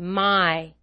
my